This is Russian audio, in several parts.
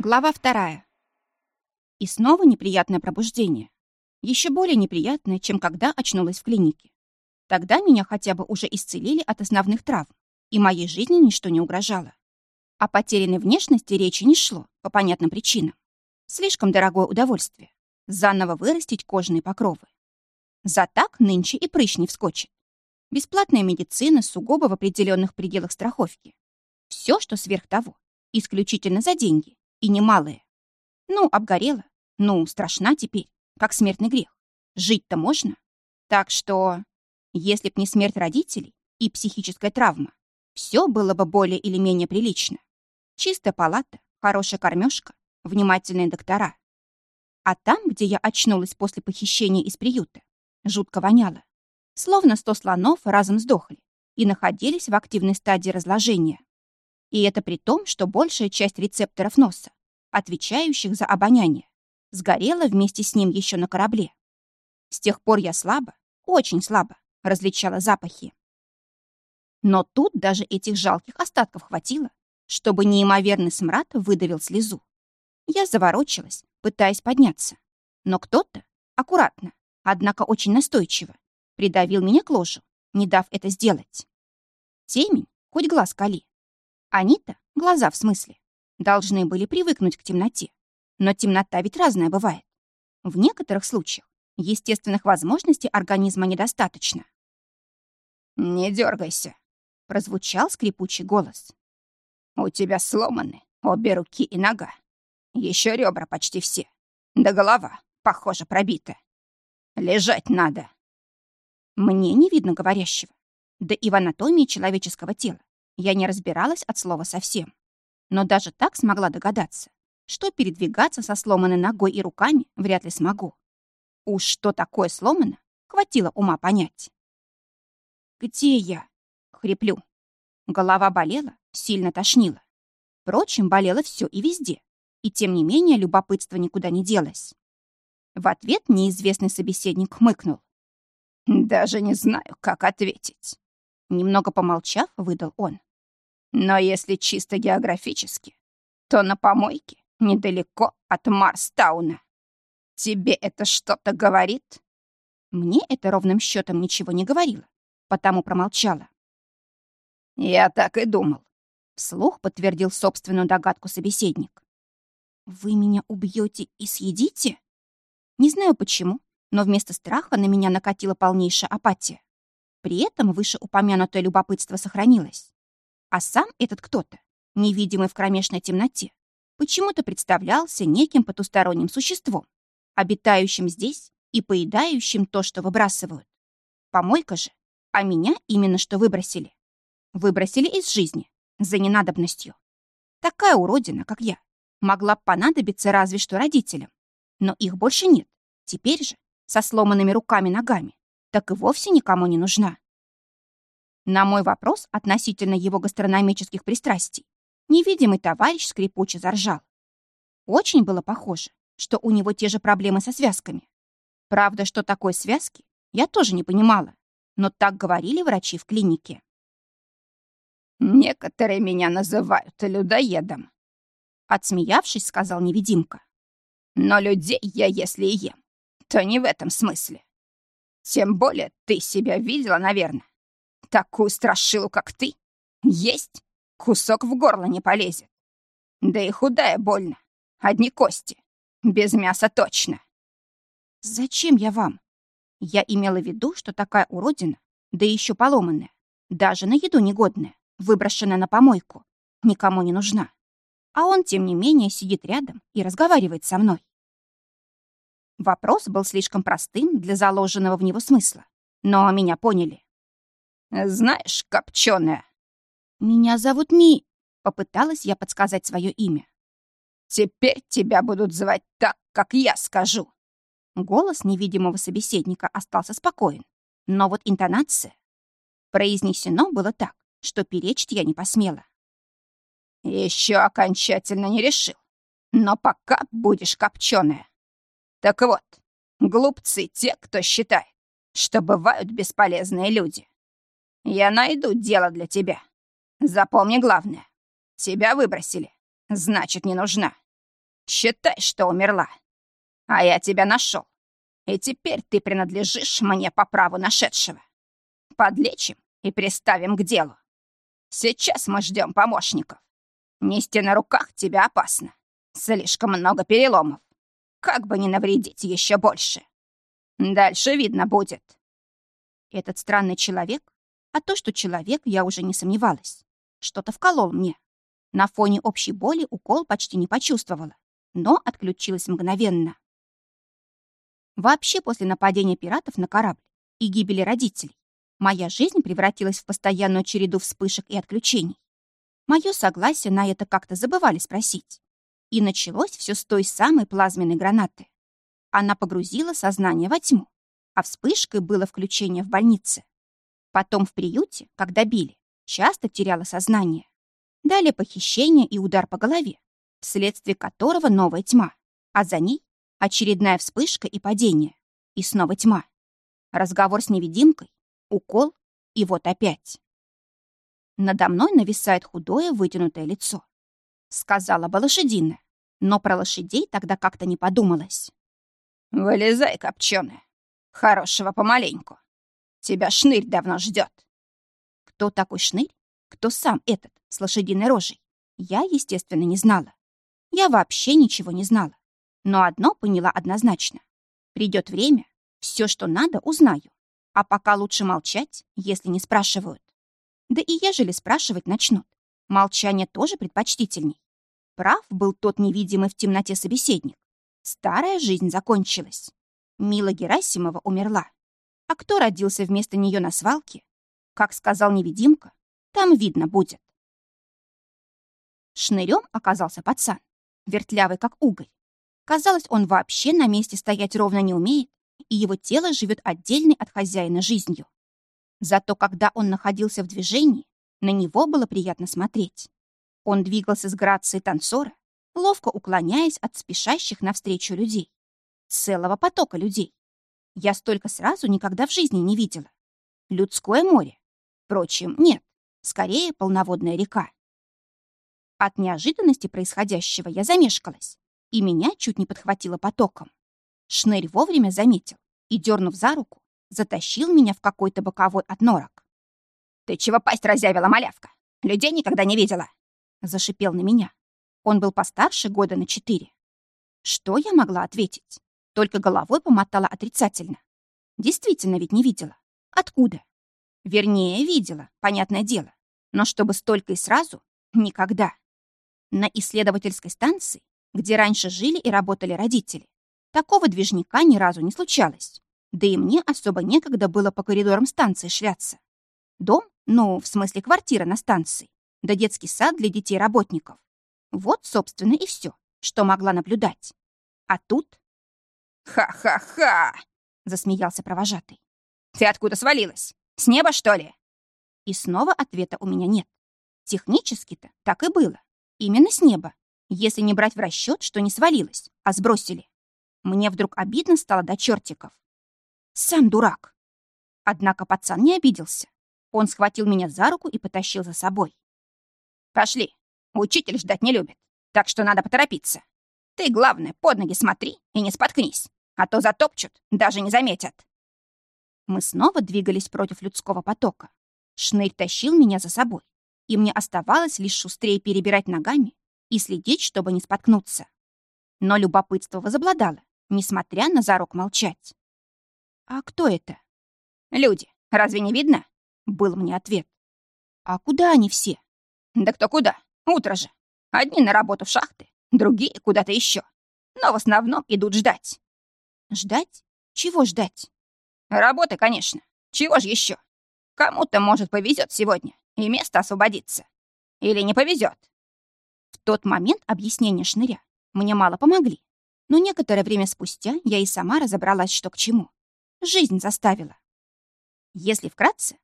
Глава вторая. И снова неприятное пробуждение. Еще более неприятное, чем когда очнулась в клинике. Тогда меня хотя бы уже исцелили от основных травм, и моей жизни ничто не угрожало. О потерянной внешности речи не шло, по понятным причинам. Слишком дорогое удовольствие. Заново вырастить кожные покровы. За так нынче и прыщ не вскочит. Бесплатная медицина сугубо в определенных пределах страховки. Все, что сверх того, исключительно за деньги и немалые. Ну, обгорела. Ну, страшна теперь, как смертный грех. Жить-то можно. Так что, если б не смерть родителей и психическая травма, все было бы более или менее прилично. Чистая палата, хорошая кормежка, внимательные доктора. А там, где я очнулась после похищения из приюта, жутко воняло. Словно сто слонов разом сдохли и находились в активной стадии разложения. И это при том, что большая часть рецепторов носа, отвечающих за обоняние, сгорела вместе с ним еще на корабле. С тех пор я слабо, очень слабо различала запахи. Но тут даже этих жалких остатков хватило, чтобы неимоверный смрад выдавил слезу. Я заворочилась, пытаясь подняться. Но кто-то, аккуратно, однако очень настойчиво, придавил меня к ложу, не дав это сделать. Темень, хоть глаз кали, они-то, глаза в смысле, должны были привыкнуть к темноте. Но темнота ведь разная бывает. В некоторых случаях естественных возможностей организма недостаточно. «Не дергайся», — прозвучал скрипучий голос. «У тебя сломаны обе руки и нога. Еще ребра почти все. Да голова, похоже, пробита. Лежать надо». Мне не видно говорящего. Да и в анатомии человеческого тела я не разбиралась от слова совсем. Но даже так смогла догадаться, что передвигаться со сломанной ногой и руками вряд ли смогу. Уж что такое сломано, хватило ума понять. «Где я?» — хриплю. Голова болела, сильно тошнила. Впрочем, болело все и везде. И тем не менее любопытство никуда не делось. В ответ неизвестный собеседник хмыкнул. «Даже не знаю, как ответить». Немного помолчав, выдал он. Но если чисто географически, то на помойке недалеко от Марстауна. Тебе это что-то говорит? Мне это ровным счетом ничего не говорило, потому промолчала. Я так и думал. Вслух подтвердил собственную догадку собеседник. «Вы меня убьете и съедите?» Не знаю почему, но вместо страха на меня накатила полнейшая апатия. При этом вышеупомянутое любопытство сохранилось. А сам этот кто-то, невидимый в кромешной темноте, почему-то представлялся неким потусторонним существом, обитающим здесь и поедающим то, что выбрасывают. Помойка же, а меня именно что выбросили. Выбросили из жизни, за ненадобностью. Такая уродина, как я, могла понадобиться разве что родителям. Но их больше нет. Теперь же, со сломанными руками-ногами, так и вовсе никому не нужна. На мой вопрос относительно его гастрономических пристрастий невидимый товарищ скрипуче заржал. Очень было похоже, что у него те же проблемы со связками. Правда, что такое связки, я тоже не понимала, но так говорили врачи в клинике. «Некоторые меня называют людоедом», — отсмеявшись, сказал невидимка. «Но людей я, если и ем, то не в этом смысле. Тем более ты себя видела, наверное. Такую страшилу, как ты, есть кусок в горло не полезет. Да и худая больно. Одни кости. Без мяса точно. Зачем я вам? Я имела в виду, что такая уродина, да еще поломанная, даже на еду негодная, выброшенная на помойку, никому не нужна. А он, тем не менее, сидит рядом и разговаривает со мной. Вопрос был слишком простым для заложенного в него смысла, но меня поняли. Знаешь, копченая. Меня зовут Ми. Попыталась я подсказать свое имя. Теперь тебя будут звать так, как я скажу. Голос невидимого собеседника остался спокоен, но вот интонация. Произнесено было так, что перечить я не посмела. Еще окончательно не решил, но пока будешь копченая. Так вот, глупцы те, кто считает, что бывают бесполезные люди. Я найду дело для тебя. Запомни главное. Тебя выбросили. Значит, не нужна. Считай, что умерла. А я тебя нашел. И теперь ты принадлежишь мне по праву нашедшего. Подлечим и приставим к делу. Сейчас мы ждем помощников. Нести на руках тебя опасно. Слишком много переломов. Как бы не навредить еще больше. Дальше видно будет. Этот странный человек, а то, что человек, я уже не сомневалась, что-то вколол мне. На фоне общей боли укол почти не почувствовала, но отключилась мгновенно. Вообще, после нападения пиратов на корабль и гибели родителей, моя жизнь превратилась в постоянную череду вспышек и отключений. Мое согласие на это как-то забывали спросить. И началось все с той самой плазменной гранаты. Она погрузила сознание во тьму, а вспышкой было включение в больнице. Потом в приюте, когда били, часто теряла сознание. Далее похищение и удар по голове, вследствие которого новая тьма, а за ней очередная вспышка и падение. И снова тьма. Разговор с невидимкой, укол и вот опять. Надо мной нависает худое вытянутое лицо. Сказала бы лошадиная, но про лошадей тогда как-то не подумалось. «Вылезай, копченая. Хорошего помаленьку. Тебя шнырь давно ждет. Кто такой шнырь? Кто сам этот, с лошадиной рожей? Я, естественно, не знала. Я вообще ничего не знала. Но одно поняла однозначно. Придет время, все, что надо, узнаю. А пока лучше молчать, если не спрашивают. Да и ежели спрашивать начнут, молчание тоже предпочтительней. Прав был тот невидимый в темноте собеседник. Старая жизнь закончилась. Мила Герасимова умерла. А кто родился вместо нее на свалке? Как сказал невидимка, там видно будет. Шнырем оказался пацан, вертлявый как уголь. Казалось, он вообще на месте стоять ровно не умеет, и его тело живет отдельной от хозяина жизнью. Зато когда он находился в движении, на него было приятно смотреть. Он двигался с грацией танцора, ловко уклоняясь от спешащих навстречу людей. Целого потока людей. Я столько сразу никогда в жизни не видела. Людское море. Впрочем, нет, скорее полноводная река. От неожиданности происходящего я замешкалась, и меня чуть не подхватило потоком. Шнырь вовремя заметил и, дернув за руку, затащил меня в какой-то боковой отнорок. «Ты чего пасть разъявила, малявка? Людей никогда не видела!» Зашипел на меня. Он был постарше года на четыре. Что я могла ответить? Только головой помотала отрицательно. Действительно ведь не видела. Откуда? Вернее, видела, понятное дело. Но чтобы столько и сразу — никогда. На исследовательской станции, где раньше жили и работали родители, такого движника ни разу не случалось. Да и мне особо некогда было по коридорам станции шляться. Дом, ну, в смысле квартира на станции, да детский сад для детей-работников. Вот, собственно, и все, что могла наблюдать. А тут... «Ха-ха-ха!» — засмеялся провожатый. «Ты откуда свалилась? С неба, что ли?» И снова ответа у меня нет. Технически-то так и было. Именно с неба, если не брать в расчет, что не свалилась, а сбросили. Мне вдруг обидно стало до чертиков. Сам дурак. Однако пацан не обиделся. Он схватил меня за руку и потащил за собой. «Пошли, Учитель ждать не любит, так что надо поторопиться. Ты, главное, под ноги смотри и не споткнись, а то затопчут, даже не заметят. Мы снова двигались против людского потока. Шнырь тащил меня за собой, и мне оставалось лишь шустрее перебирать ногами и следить, чтобы не споткнуться. Но любопытство возобладало, несмотря на зарок молчать. «А кто это?» «Люди. Разве не видно?» — был мне ответ. «А куда они все?» «Да кто куда? Утро же. Одни на работу в шахты, другие куда-то еще. Но в основном идут ждать. Ждать? Чего ждать? Работы, конечно. Чего же еще? Кому-то, может, повезет сегодня, и место освободится. Или не повезет. В тот момент объяснения шныря мне мало помогли. Но некоторое время спустя я и сама разобралась, что к чему. Жизнь заставила. Если вкратце.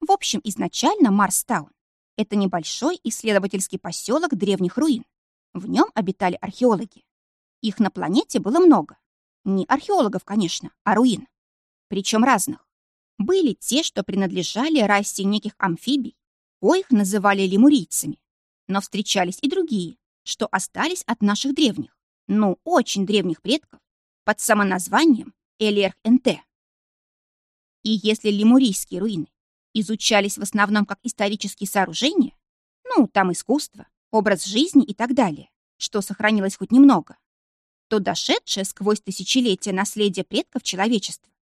В общем, изначально Марстаун это небольшой исследовательский поселок древних руин. В нем обитали археологи. Их на планете было много. Не археологов, конечно, а руин. Причем разных. Были те, что принадлежали расе неких амфибий, коих называли лемурийцами. Но встречались и другие, что остались от наших древних, ну, очень древних предков, под самоназванием Элерх-НТ. И если лемурийские руины изучались в основном как исторические сооружения, ну, там искусство, образ жизни и так далее, что сохранилось хоть немного, то дошедшее сквозь тысячелетия наследие предков человечества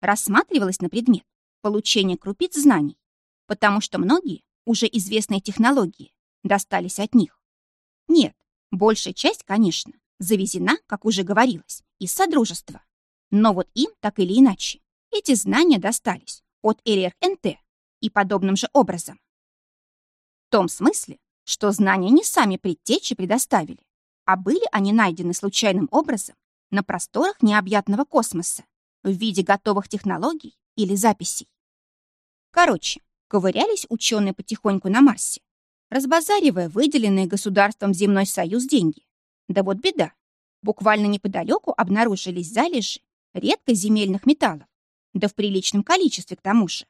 рассматривалось на предмет получения крупиц знаний, потому что многие уже известные технологии достались от них. Нет, большая часть, конечно, завезена, как уже говорилось, из Содружества. Но вот им, так или иначе, эти знания достались от РРНТ и подобным же образом. В том смысле, что знания не сами предтечи предоставили, а были они найдены случайным образом на просторах необъятного космоса в виде готовых технологий или записей. Короче, ковырялись ученые потихоньку на Марсе, разбазаривая выделенные государством Земной Союз деньги. Да вот беда. Буквально неподалеку обнаружились залежи редкоземельных металлов, да в приличном количестве к тому же.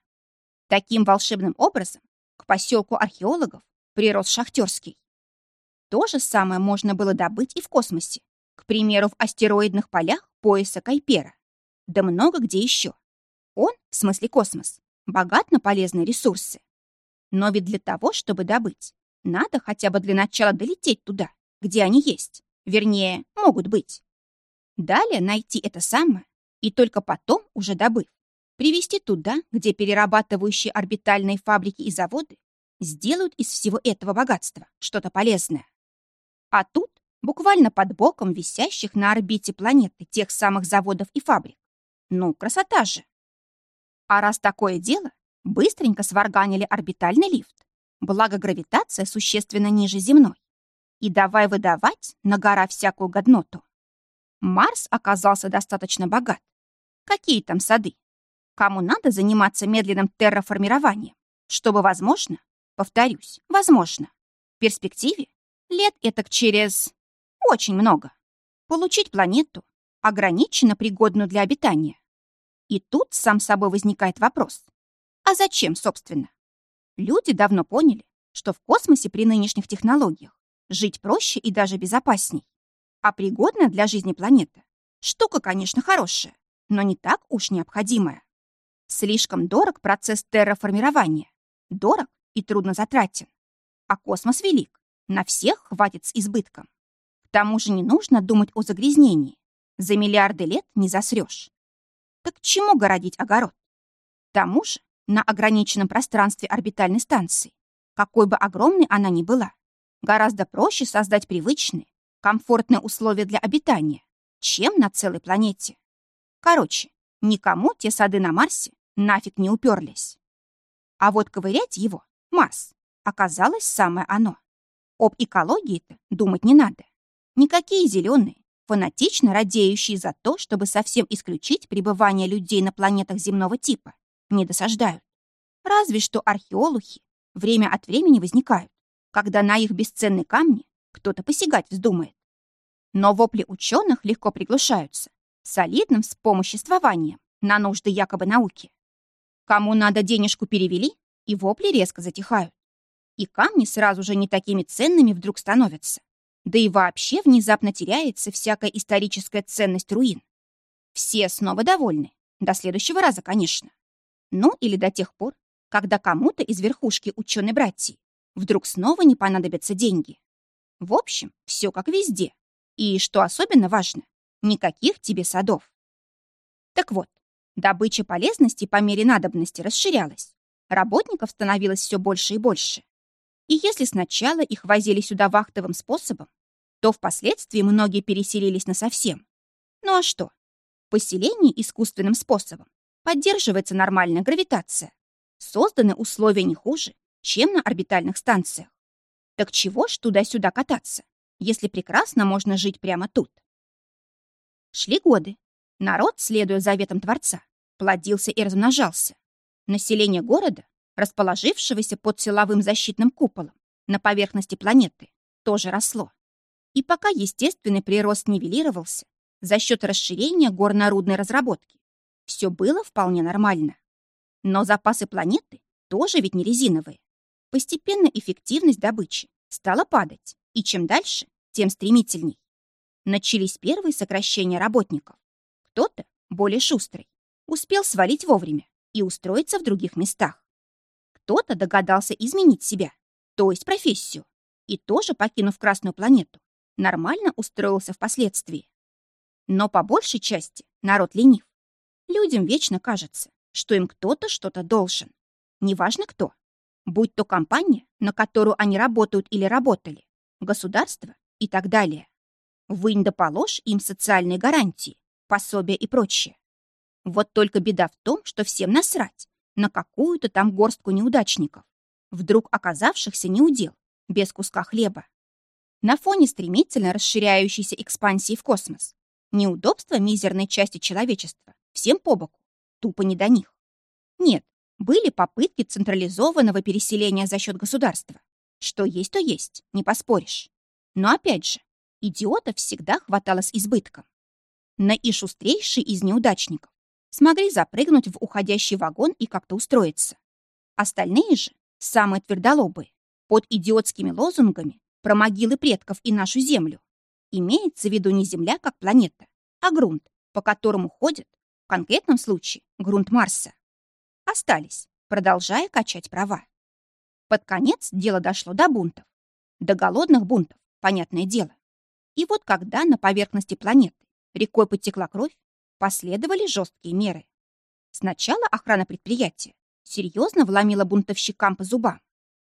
Таким волшебным образом к поселку археологов прирос шахтерский. То же самое можно было добыть и в космосе, к примеру, в астероидных полях пояса Кайпера. Да много где еще. Он, в смысле космос, богат на полезные ресурсы. Но ведь для того, чтобы добыть, надо хотя бы для начала долететь туда, где они есть. Вернее, могут быть. Далее найти это самое и только потом, уже добыв, привезти туда, где перерабатывающие орбитальные фабрики и заводы сделают из всего этого богатства что-то полезное. А тут, буквально под боком висящих на орбите планеты тех самых заводов и фабрик. Ну, красота же! А раз такое дело, быстренько сварганили орбитальный лифт, благо гравитация существенно ниже земной. И давай выдавать на гора всякую годноту. Марс оказался достаточно богат. Какие там сады? Кому надо заниматься медленным терраформированием, чтобы, возможно, повторюсь, возможно, в перспективе лет этак через очень много получить планету, ограниченно пригодную для обитания. И тут сам собой возникает вопрос. А зачем, собственно? Люди давно поняли, что в космосе при нынешних технологиях жить проще и даже безопасней. А пригодная для жизни планета – штука, конечно, хорошая, но не так уж необходимая. Слишком дорог процесс терраформирования. Дорог и трудно затратен. А космос велик. На всех хватит с избытком. К тому же не нужно думать о загрязнении. За миллиарды лет не засрёшь. Так чему городить огород? К тому же на ограниченном пространстве орбитальной станции, какой бы огромной она ни была, гораздо проще создать привычные, комфортные условия для обитания, чем на целой планете. Короче, никому те сады на Марсе нафиг не уперлись. А вот ковырять его, Марс, оказалось самое оно. Об экологии-то думать не надо. Никакие зеленые, фанатично радеющие за то, чтобы совсем исключить пребывание людей на планетах земного типа, не досаждают. Разве что археологи время от времени возникают, когда на их бесценные камни кто-то посягать вздумает. Но вопли ученых легко приглушаются солидным вспомоществованием на нужды якобы науки. Кому надо денежку перевели, и вопли резко затихают. И камни сразу же не такими ценными вдруг становятся. Да и вообще внезапно теряется всякая историческая ценность руин. Все снова довольны. До следующего раза, конечно. Ну, или до тех пор, когда кому-то из верхушки ученой братьи вдруг снова не понадобятся деньги. В общем, все как везде. И, что особенно важно, никаких тебе садов. Так вот, добыча полезности по мере надобности расширялась. Работников становилось все больше и больше. И если сначала их возили сюда вахтовым способом, то впоследствии многие переселились насовсем. Ну а что? Поселение искусственным способом поддерживается нормальная гравитация. Созданы условия не хуже, чем на орбитальных станциях. Так чего ж туда-сюда кататься, если прекрасно можно жить прямо тут? Шли годы. Народ, следуя заветам Творца, плодился и размножался. Население города расположившегося под силовым защитным куполом на поверхности планеты, тоже росло. И пока естественный прирост нивелировался за счет расширения горнорудной разработки, все было вполне нормально. Но запасы планеты тоже ведь не резиновые. Постепенно эффективность добычи стала падать, и чем дальше, тем стремительней. Начались первые сокращения работников. Кто-то, более шустрый, успел свалить вовремя и устроиться в других местах. Кто-то догадался изменить себя, то есть профессию, и тоже, покинув Красную планету, нормально устроился впоследствии. Но по большей части народ ленив. Людям вечно кажется, что им кто-то что-то должен. Неважно кто. Будь то компания, на которую они работают или работали, государство и так далее. Вынь да положь им социальные гарантии, пособия и прочее. Вот только беда в том, что всем насрать на какую-то там горстку неудачников, вдруг оказавшихся неудел, без куска хлеба. На фоне стремительно расширяющейся экспансии в космос неудобства мизерной части человечества всем по боку, тупо не до них. Нет, были попытки централизованного переселения за счет государства. Что есть, то есть, не поспоришь. Но опять же, идиотов всегда хватало с избытком. На и шустрейшие из неудачников смогли запрыгнуть в уходящий вагон и как-то устроиться. Остальные же, самые твердолобые, под идиотскими лозунгами про могилы предков и нашу Землю, имеется в виду не Земля как планета, а грунт, по которому ходят, в конкретном случае, грунт Марса. Остались, продолжая качать права. Под конец дело дошло до бунтов. До голодных бунтов, понятное дело. И вот когда на поверхности планеты рекой потекла кровь, последовали жесткие меры. Сначала охрана предприятия серьезно вломила бунтовщикам по зубам,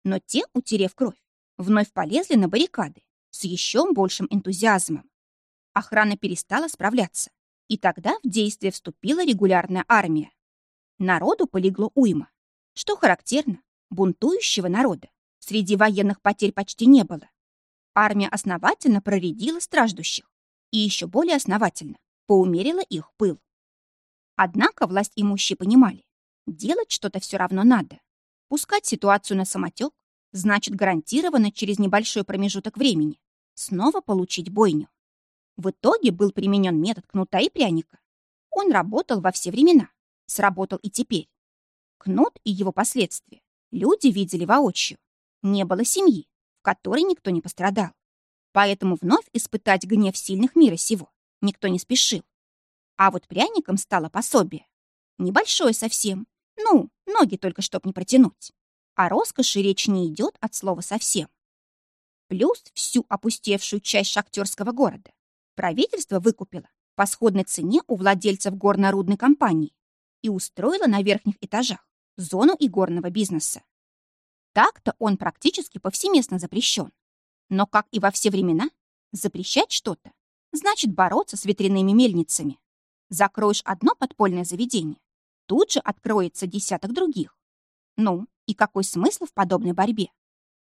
но те, утерев кровь, вновь полезли на баррикады с еще большим энтузиазмом. Охрана перестала справляться, и тогда в действие вступила регулярная армия. Народу полегло уйма. Что характерно, бунтующего народа среди военных потерь почти не было. Армия основательно проредила страждущих и еще более основательно поумерила их пыл. Однако власть имущие понимали, делать что-то все равно надо. Пускать ситуацию на самотек значит гарантированно через небольшой промежуток времени снова получить бойню. В итоге был применен метод кнута и пряника. Он работал во все времена, сработал и теперь. Кнут и его последствия люди видели воочию. Не было семьи, которой никто не пострадал. Поэтому вновь испытать гнев сильных мира сего никто не спешил. А вот пряником стало пособие. Небольшое совсем. Ну, ноги только чтоб не протянуть. А роскоши речь не идет от слова совсем. Плюс всю опустевшую часть шахтерского города правительство выкупило по сходной цене у владельцев горно-рудной компании и устроило на верхних этажах зону игорного бизнеса. Так-то он практически повсеместно запрещен. Но, как и во все времена, запрещать что-то значит бороться с ветряными мельницами. Закроешь одно подпольное заведение, тут же откроется десяток других. Ну, и какой смысл в подобной борьбе?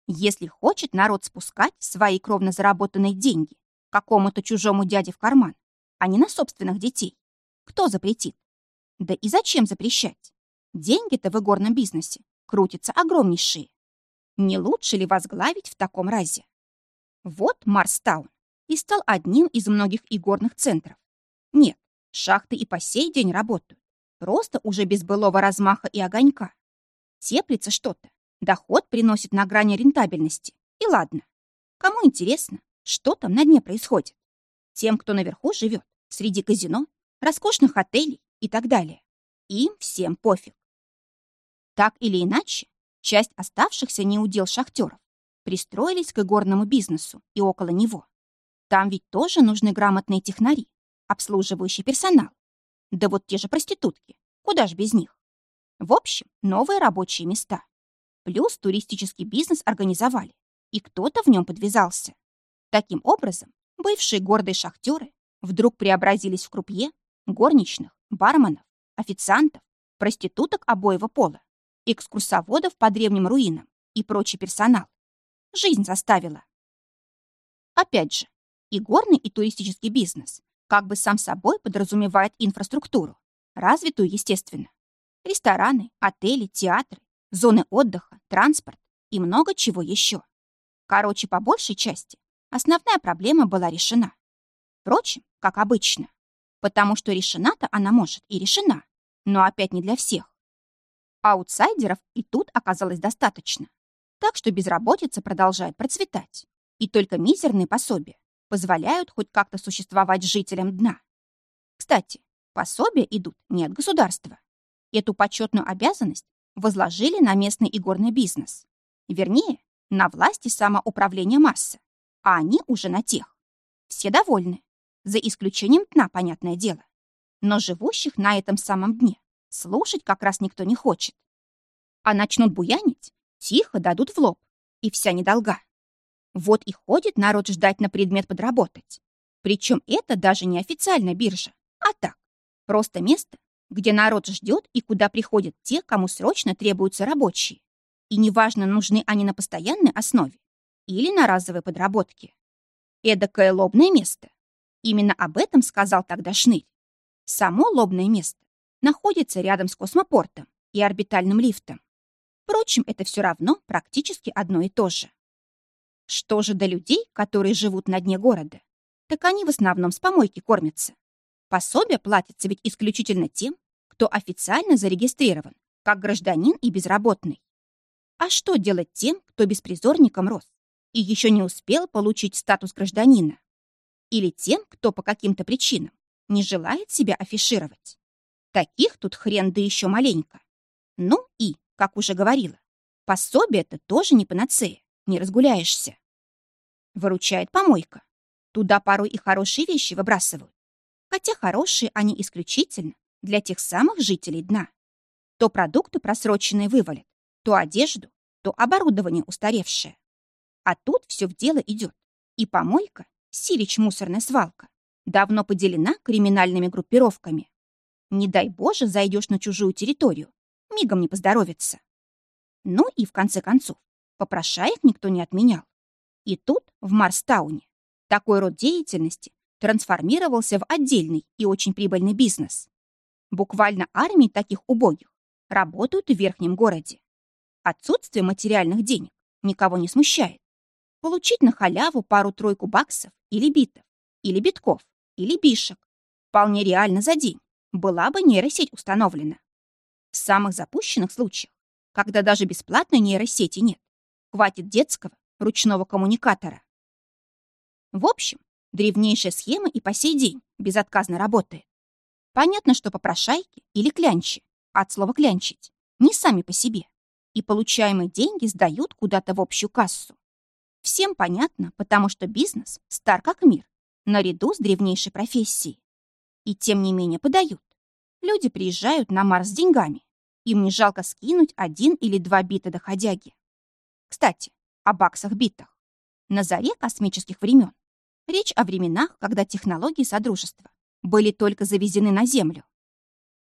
Если хочет народ спускать свои кровно заработанные деньги какому-то чужому дяде в карман, а не на собственных детей, кто запретит? Да и зачем запрещать? Деньги-то в игорном бизнесе крутятся огромнейшие. Не лучше ли возглавить в таком разе? Вот Марстаун и стал одним из многих игорных центров. Нет, шахты и по сей день работают. Просто уже без былого размаха и огонька. Теплится что-то, доход приносит на грани рентабельности. И ладно. Кому интересно, что там на дне происходит? Тем, кто наверху живет, среди казино, роскошных отелей и так далее. Им всем пофиг. Так или иначе, часть оставшихся неудел шахтеров пристроились к игорному бизнесу и около него. Там ведь тоже нужны грамотные технари, обслуживающий персонал. Да вот те же проститутки, куда ж без них. В общем, новые рабочие места. Плюс туристический бизнес организовали, и кто-то в нем подвязался. Таким образом, бывшие гордые шахтеры вдруг преобразились в крупье, горничных, барменов, официантов, проституток обоего пола экскурсоводов по древним руинам и прочий персонал. Жизнь заставила. Опять же, и горный, и туристический бизнес как бы сам собой подразумевает инфраструктуру, развитую, естественно. Рестораны, отели, театры, зоны отдыха, транспорт и много чего еще. Короче, по большей части, основная проблема была решена. Впрочем, как обычно. Потому что решена-то она может и решена, но опять не для всех. Аутсайдеров и тут оказалось достаточно. Так что безработица продолжает процветать. И только мизерные пособия позволяют хоть как-то существовать жителям дна. Кстати, пособия идут не от государства. Эту почетную обязанность возложили на местный игорный бизнес. Вернее, на власти самоуправления Марса, а они уже на тех. Все довольны, за исключением дна, понятное дело. Но живущих на этом самом дне слушать как раз никто не хочет. А начнут буянить, тихо дадут в лоб, и вся недолга. Вот и ходит народ ждать на предмет подработать. Причем это даже не официальная биржа, а так, просто место, где народ ждет и куда приходят те, кому срочно требуются рабочие. И неважно, нужны они на постоянной основе или на разовой подработке. Эдакое лобное место. Именно об этом сказал тогда Шнырь. Само лобное место находится рядом с космопортом и орбитальным лифтом. Впрочем, это все равно практически одно и то же. Что же до людей, которые живут на дне города? Так они в основном с помойки кормятся. Пособие платится ведь исключительно тем, кто официально зарегистрирован как гражданин и безработный. А что делать тем, кто беспризорником рос и еще не успел получить статус гражданина? Или тем, кто по каким-то причинам не желает себя афишировать? Таких тут хрен да еще маленько. Ну и, как уже говорила, пособие это тоже не панацея, не разгуляешься. Выручает помойка. Туда порой и хорошие вещи выбрасывают. Хотя хорошие они исключительно для тех самых жителей дна. То продукты просроченные вывалят, то одежду, то оборудование устаревшее. А тут все в дело идет. И помойка, сирич мусорная свалка, давно поделена криминальными группировками. Не дай Боже, зайдешь на чужую территорию, мигом не поздоровится. Ну и в конце концов, попрошаек никто не отменял. И тут, в Марстауне, такой род деятельности трансформировался в отдельный и очень прибыльный бизнес. Буквально армии таких убогих работают в верхнем городе. Отсутствие материальных денег никого не смущает. Получить на халяву пару-тройку баксов или битов, или битков, или бишек вполне реально за день была бы нейросеть установлена. В самых запущенных случаях, когда даже бесплатной нейросети нет, хватит детского ручного коммуникатора. В общем, древнейшая схема и по сей день безотказно работает. Понятно, что попрошайки или клянчи, от слова «клянчить», не сами по себе, и получаемые деньги сдают куда-то в общую кассу. Всем понятно, потому что бизнес стар как мир, наряду с древнейшей профессией. И тем не менее подают. Люди приезжают на Марс с деньгами. Им не жалко скинуть один или два бита доходяги. Кстати, о баксах-битах. На заре космических времен речь о временах, когда технологии Содружества были только завезены на Землю.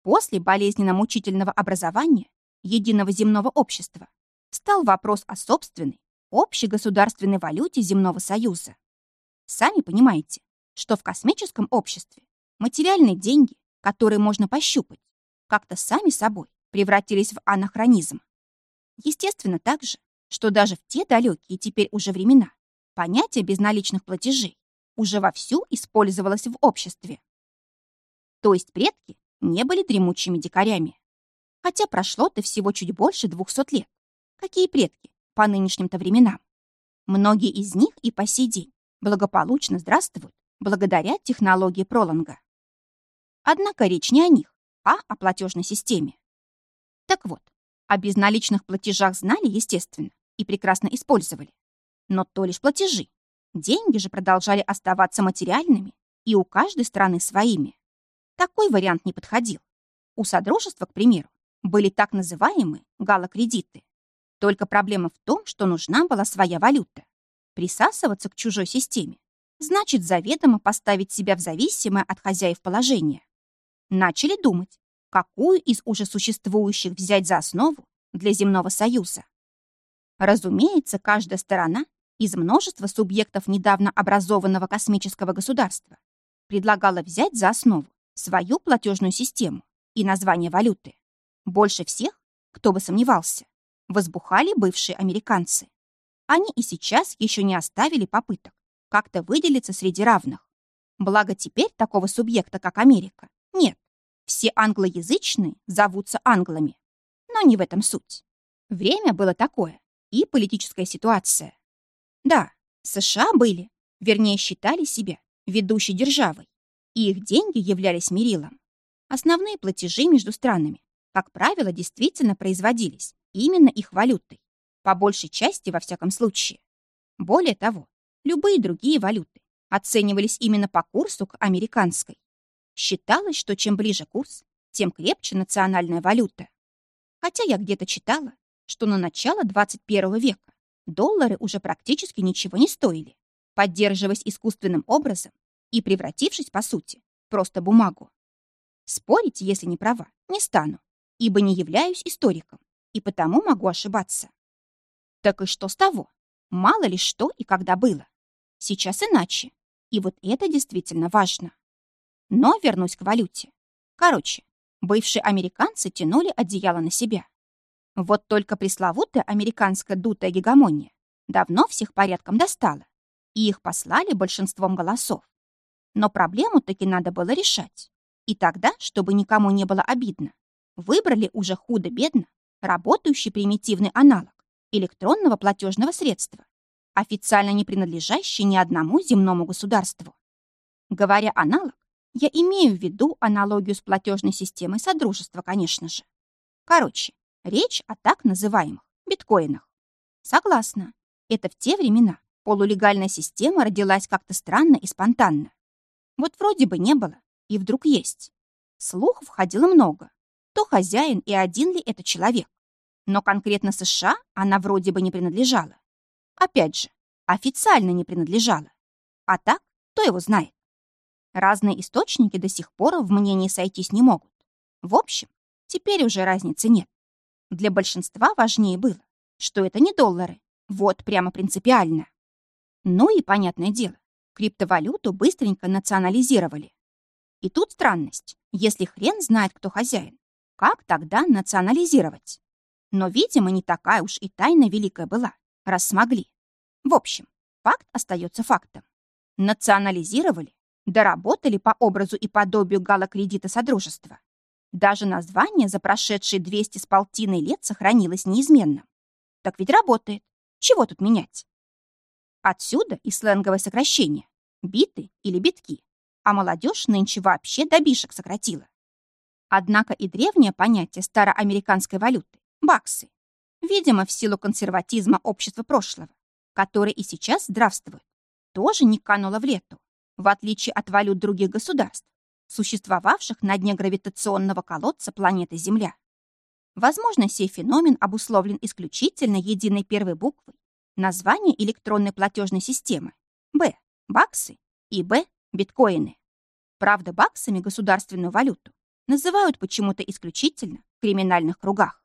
После болезненно-мучительного образования единого земного общества стал вопрос о собственной, общей государственной валюте Земного Союза. Сами понимаете, что в космическом обществе материальные деньги, которые можно пощупать, как-то сами собой превратились в анахронизм. Естественно, также, что даже в те далекие теперь уже времена понятие безналичных платежей уже вовсю использовалось в обществе. То есть предки не были дремучими дикарями. Хотя прошло-то всего чуть больше двухсот лет. Какие предки по нынешним-то временам? Многие из них и по сей день благополучно здравствуют благодаря технологии пролонга. Однако речь не о них, а о платежной системе. Так вот, о безналичных платежах знали, естественно, и прекрасно использовали. Но то лишь платежи. Деньги же продолжали оставаться материальными и у каждой страны своими. Такой вариант не подходил. У Содружества, к примеру, были так называемые галокредиты. Только проблема в том, что нужна была своя валюта. Присасываться к чужой системе значит заведомо поставить себя в зависимое от хозяев положение. Начали думать, какую из уже существующих взять за основу для земного союза. Разумеется, каждая сторона из множества субъектов недавно образованного космического государства предлагала взять за основу свою платежную систему и название валюты. Больше всех, кто бы сомневался, возбухали бывшие американцы. Они и сейчас еще не оставили попыток как-то выделиться среди равных. Благо теперь такого субъекта, как Америка, нет. Все англоязычные зовутся англами. Но не в этом суть. Время было такое, и политическая ситуация. Да, США были, вернее, считали себя ведущей державой, и их деньги являлись мерилом. Основные платежи между странами, как правило, действительно производились именно их валютой, по большей части во всяком случае. Более того, любые другие валюты оценивались именно по курсу к американской. Считалось, что чем ближе курс, тем крепче национальная валюта. Хотя я где-то читала, что на начало 21 века доллары уже практически ничего не стоили, поддерживаясь искусственным образом и превратившись, по сути, просто бумагу. Спорить, если не права, не стану, ибо не являюсь историком, и потому могу ошибаться. Так и что с того? Мало ли что и когда было. Сейчас иначе. И вот это действительно важно. Но вернусь к валюте. Короче, бывшие американцы тянули одеяло на себя. Вот только пресловутая американская дутая гегемония давно всех порядком достала, и их послали большинством голосов. Но проблему таки надо было решать. И тогда, чтобы никому не было обидно, выбрали уже худо-бедно работающий примитивный аналог электронного платежного средства, официально не принадлежащий ни одному земному государству. Говоря аналог, я имею в виду аналогию с платежной системой Содружества, конечно же. Короче, речь о так называемых биткоинах. Согласна, это в те времена полулегальная система родилась как-то странно и спонтанно. Вот вроде бы не было, и вдруг есть. Слухов ходило много. То хозяин и один ли это человек. Но конкретно США она вроде бы не принадлежала. Опять же, официально не принадлежала. А так, кто его знает? Разные источники до сих пор в мнении сойтись не могут. В общем, теперь уже разницы нет. Для большинства важнее было, что это не доллары. Вот прямо принципиально. Ну и, понятное дело, криптовалюту быстренько национализировали. И тут странность. Если хрен знает, кто хозяин, как тогда национализировать? Но, видимо, не такая уж и тайна великая была, раз смогли. В общем, факт остается фактом. Национализировали, доработали по образу и подобию галокредита Содружества. Даже название за прошедшие 200 с полтиной лет сохранилось неизменным. Так ведь работает. Чего тут менять? Отсюда и сленговое сокращение. Биты или битки. А молодежь нынче вообще до бишек сократила. Однако и древнее понятие староамериканской валюты – баксы. Видимо, в силу консерватизма общества прошлого, которое и сейчас здравствует, тоже не кануло в лету, в отличие от валют других государств, существовавших на дне гравитационного колодца планеты Земля. Возможно, сей феномен обусловлен исключительно единой первой буквой названия электронной платежной системы Б – баксы и Б – биткоины. Правда, баксами государственную валюту называют почему-то исключительно в криминальных кругах.